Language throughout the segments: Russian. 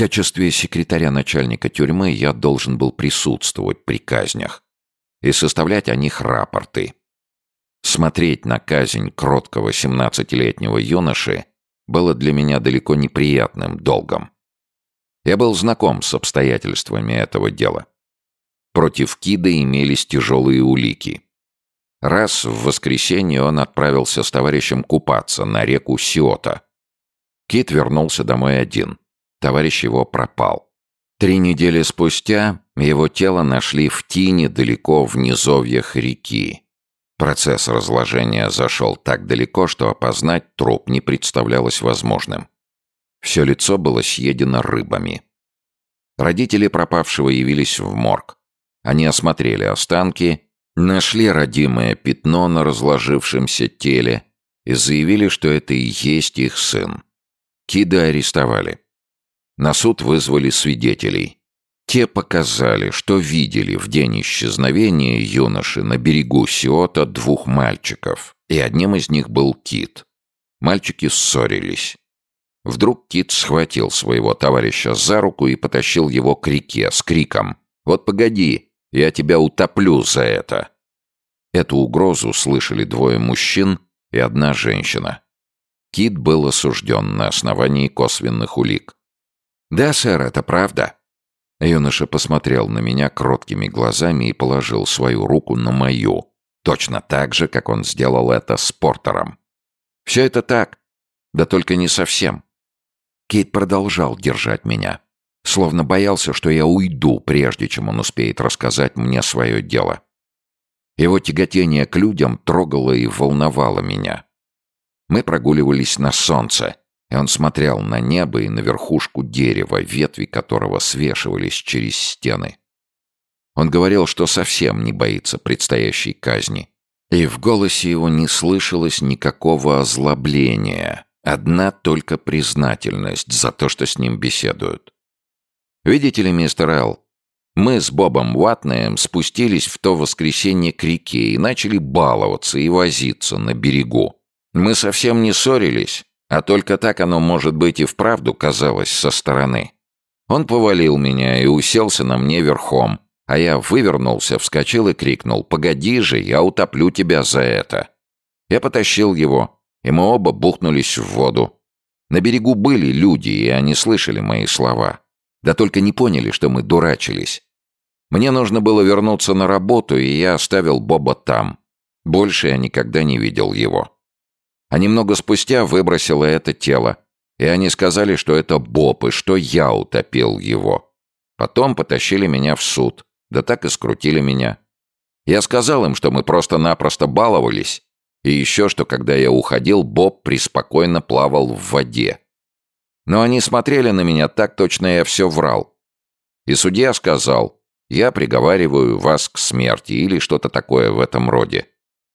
качестве секретаря начальника тюрьмы я должен был присутствовать при казнях и составлять о них рапорты. Смотреть на казнь кроткого 17-летнего юноши было для меня далеко неприятным долгом. Я был знаком с обстоятельствами этого дела. Против Кида имелись тяжелые улики. Раз в воскресенье он отправился с товарищем купаться на реку Сиота. Кит вернулся домой один. Товарищ его пропал. Три недели спустя его тело нашли в тине далеко в низовьях реки. Процесс разложения зашел так далеко, что опознать труп не представлялось возможным. Все лицо было съедено рыбами. Родители пропавшего явились в морг. Они осмотрели останки, нашли родимое пятно на разложившемся теле и заявили, что это и есть их сын. Кида арестовали. На суд вызвали свидетелей. Те показали, что видели в день исчезновения юноши на берегу Сиота двух мальчиков, и одним из них был Кит. Мальчики ссорились. Вдруг Кит схватил своего товарища за руку и потащил его к реке с криком «Вот погоди, я тебя утоплю за это!» Эту угрозу слышали двое мужчин и одна женщина. Кит был осужден на основании косвенных улик. «Да, сэр, это правда». Юноша посмотрел на меня кроткими глазами и положил свою руку на мою, точно так же, как он сделал это с Портером. «Все это так, да только не совсем». Кейт продолжал держать меня, словно боялся, что я уйду, прежде чем он успеет рассказать мне свое дело. Его тяготение к людям трогало и волновало меня. Мы прогуливались на солнце, и он смотрел на небо и на верхушку дерева, ветви которого свешивались через стены. Он говорил, что совсем не боится предстоящей казни. И в голосе его не слышалось никакого озлобления, одна только признательность за то, что с ним беседуют. «Видите ли, мистер Эл, мы с Бобом Уатнеем спустились в то воскресенье к реке и начали баловаться и возиться на берегу. Мы совсем не ссорились, а только так оно, может быть, и вправду казалось со стороны. Он повалил меня и уселся на мне верхом, а я вывернулся, вскочил и крикнул «Погоди же, я утоплю тебя за это!» Я потащил его, и мы оба бухнулись в воду. На берегу были люди, и они слышали мои слова. Да только не поняли, что мы дурачились. Мне нужно было вернуться на работу, и я оставил Боба там. Больше я никогда не видел его. А немного спустя выбросило это тело, и они сказали, что это Боб, и что я утопил его. Потом потащили меня в суд, да так и скрутили меня. Я сказал им, что мы просто-напросто баловались, и еще что, когда я уходил, Боб преспокойно плавал в воде. Но они смотрели на меня так точно я все врал. И судья сказал, я приговариваю вас к смерти или что-то такое в этом роде.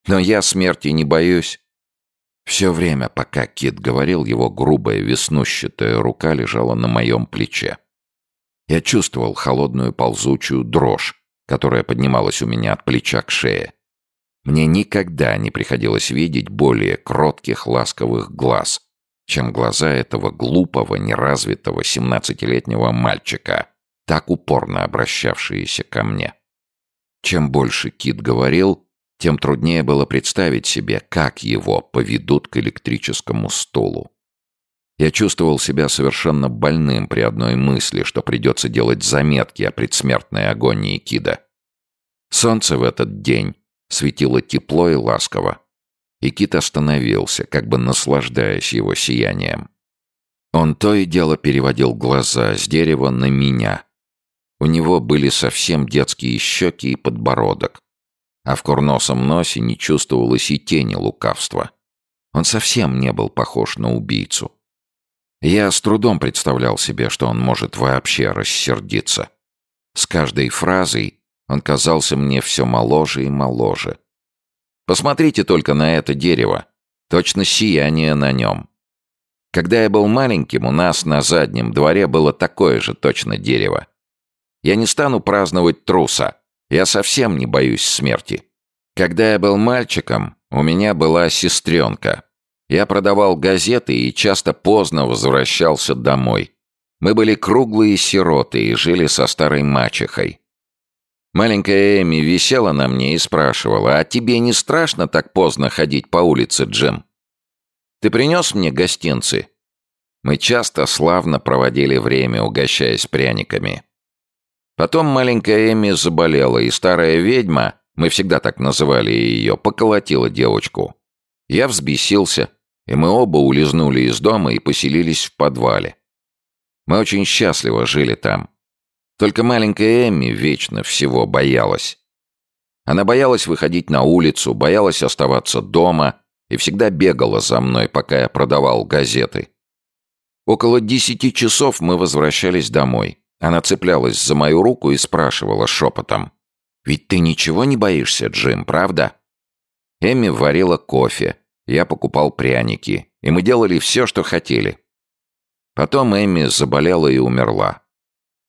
Но я смерти не боюсь. Все время, пока Кит говорил, его грубая веснущатая рука лежала на моем плече. Я чувствовал холодную ползучую дрожь, которая поднималась у меня от плеча к шее. Мне никогда не приходилось видеть более кротких, ласковых глаз, чем глаза этого глупого, неразвитого семнадцатилетнего мальчика, так упорно обращавшиеся ко мне. Чем больше Кит говорил, тем труднее было представить себе, как его поведут к электрическому стулу. Я чувствовал себя совершенно больным при одной мысли, что придется делать заметки о предсмертной агонии Кида. Солнце в этот день светило тепло и ласково, и Кит остановился, как бы наслаждаясь его сиянием. Он то и дело переводил глаза с дерева на меня. У него были совсем детские щеки и подбородок, а в курносом носе не чувствовалось и тени лукавства. Он совсем не был похож на убийцу. Я с трудом представлял себе, что он может вообще рассердиться. С каждой фразой он казался мне все моложе и моложе. Посмотрите только на это дерево. Точно сияние на нем. Когда я был маленьким, у нас на заднем дворе было такое же точно дерево. Я не стану праздновать труса, я совсем не боюсь смерти. Когда я был мальчиком, у меня была сестренка. Я продавал газеты и часто поздно возвращался домой. Мы были круглые сироты и жили со старой мачехой. Маленькая Эми висела на мне и спрашивала, «А тебе не страшно так поздно ходить по улице, Джим? Ты принес мне гостинцы?» Мы часто славно проводили время, угощаясь пряниками. Потом маленькая Эми заболела, и старая ведьма, мы всегда так называли ее, поколотила девочку. Я взбесился, и мы оба улизнули из дома и поселились в подвале. Мы очень счастливо жили там. Только маленькая Эмми вечно всего боялась. Она боялась выходить на улицу, боялась оставаться дома и всегда бегала за мной, пока я продавал газеты. Около десяти часов мы возвращались домой. Она цеплялась за мою руку и спрашивала шепотом. «Ведь ты ничего не боишься, Джим, правда?» Эмми варила кофе, я покупал пряники, и мы делали все, что хотели. Потом Эмми заболела и умерла.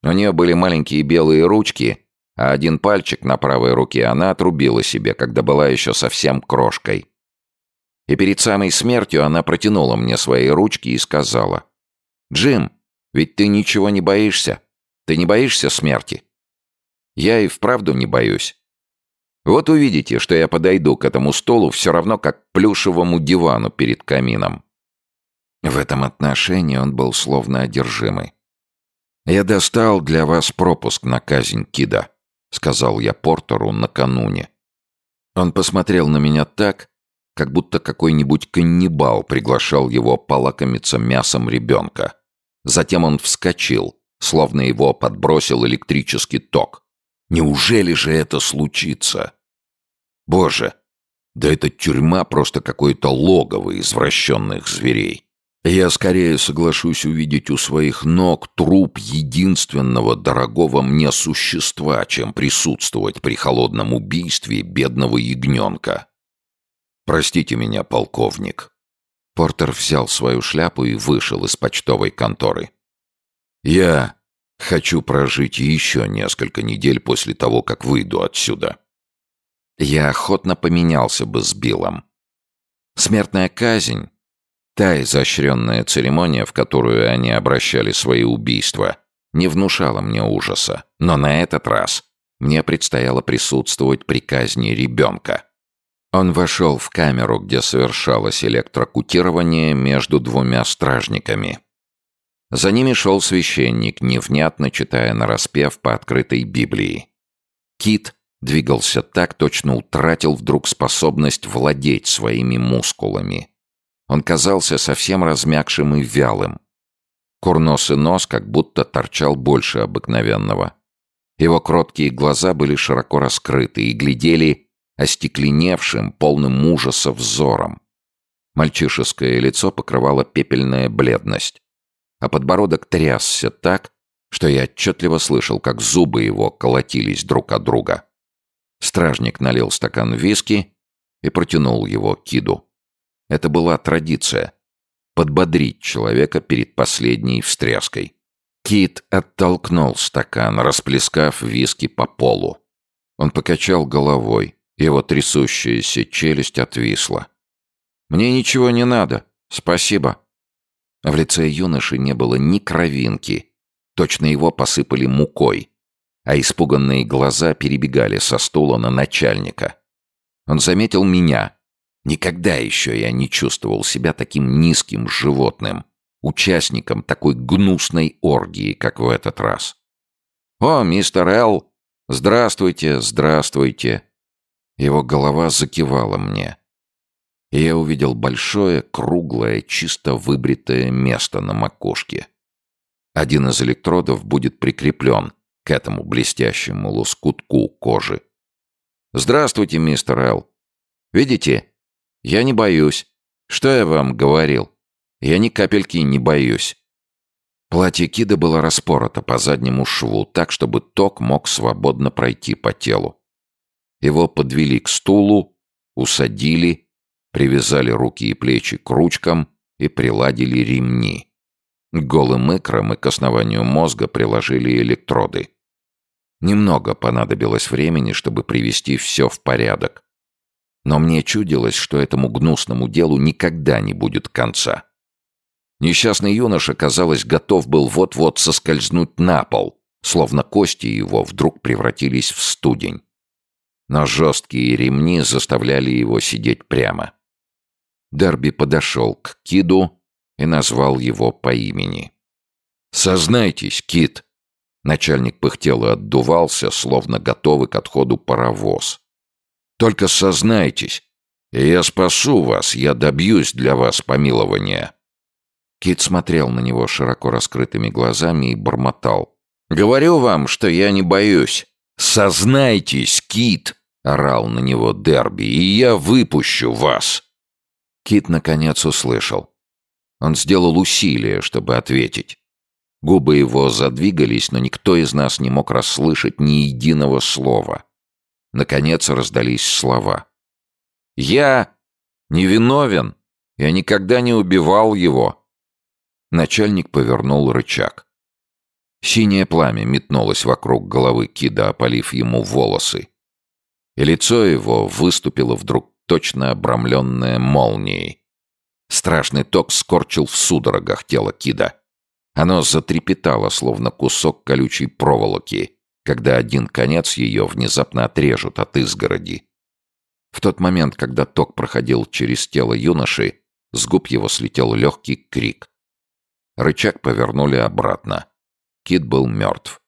У нее были маленькие белые ручки, а один пальчик на правой руке она отрубила себе, когда была еще совсем крошкой. И перед самой смертью она протянула мне свои ручки и сказала, «Джим, ведь ты ничего не боишься? Ты не боишься смерти?» «Я и вправду не боюсь. Вот увидите, что я подойду к этому столу все равно как к плюшевому дивану перед камином». В этом отношении он был словно одержимый. «Я достал для вас пропуск на казнь Кида», — сказал я Портеру накануне. Он посмотрел на меня так, как будто какой-нибудь каннибал приглашал его полакомиться мясом ребенка. Затем он вскочил, словно его подбросил электрический ток. «Неужели же это случится?» «Боже, да эта тюрьма просто какое-то логово извращенных зверей. Я скорее соглашусь увидеть у своих ног труп единственного дорогого мне существа, чем присутствовать при холодном убийстве бедного ягненка. Простите меня, полковник. Портер взял свою шляпу и вышел из почтовой конторы. Я хочу прожить еще несколько недель после того, как выйду отсюда. Я охотно поменялся бы с Биллом. Смертная казнь Та изощренная церемония, в которую они обращали свои убийства, не внушала мне ужаса. Но на этот раз мне предстояло присутствовать при казни ребенка. Он вошел в камеру, где совершалось электрокутирование между двумя стражниками. За ними шел священник, невнятно читая нараспев по открытой Библии. Кит двигался так, точно утратил вдруг способность владеть своими мускулами. Он казался совсем размягшим и вялым. Курносый нос как будто торчал больше обыкновенного. Его кроткие глаза были широко раскрыты и глядели остекленевшим, полным ужаса взором. Мальчишеское лицо покрывало пепельная бледность, а подбородок трясся так, что я отчетливо слышал, как зубы его колотились друг от друга. Стражник налил стакан виски и протянул его Киду. Это была традиция — подбодрить человека перед последней встряской. Кит оттолкнул стакан, расплескав виски по полу. Он покачал головой, его трясущаяся челюсть отвисла. «Мне ничего не надо, спасибо». В лице юноши не было ни кровинки, точно его посыпали мукой, а испуганные глаза перебегали со стула на начальника. Он заметил меня Никогда еще я не чувствовал себя таким низким животным, участником такой гнусной оргии, как в этот раз. «О, мистер Эл! Здравствуйте, здравствуйте!» Его голова закивала мне. И я увидел большое, круглое, чисто выбритое место на макушке. Один из электродов будет прикреплен к этому блестящему лоскутку кожи. «Здравствуйте, мистер Эл! Видите, «Я не боюсь. Что я вам говорил? Я ни капельки не боюсь». Платье Кида было распорото по заднему шву, так, чтобы ток мог свободно пройти по телу. Его подвели к стулу, усадили, привязали руки и плечи к ручкам и приладили ремни. Голым икрам и к основанию мозга приложили электроды. Немного понадобилось времени, чтобы привести все в порядок. Но мне чудилось, что этому гнусному делу никогда не будет конца. Несчастный юноша, казалось, готов был вот-вот соскользнуть на пол, словно кости его вдруг превратились в студень. Но жесткие ремни заставляли его сидеть прямо. Дерби подошел к Киду и назвал его по имени. «Сознайтесь, Кид!» Начальник пыхтел и отдувался, словно готовый к отходу паровоз. «Только сознайтесь, и я спасу вас, я добьюсь для вас помилования». Кит смотрел на него широко раскрытыми глазами и бормотал. «Говорю вам, что я не боюсь. Сознайтесь, Кит!» — орал на него Дерби, «и я выпущу вас!» Кит наконец услышал. Он сделал усилие, чтобы ответить. Губы его задвигались, но никто из нас не мог расслышать ни единого слова. Наконец раздались слова. «Я невиновен. Я никогда не убивал его. Начальник повернул рычаг. Синее пламя метнулось вокруг головы Кида, опалив ему волосы. И лицо его выступило вдруг точно обрамленное молнией. Страшный ток скорчил в судорогах тело Кида. Оно затрепетало, словно кусок колючей проволоки, когда один конец ее внезапно отрежут от изгороди. В тот момент, когда ток проходил через тело юноши, с губ его слетел легкий крик. Рычаг повернули обратно. Кит был мертв.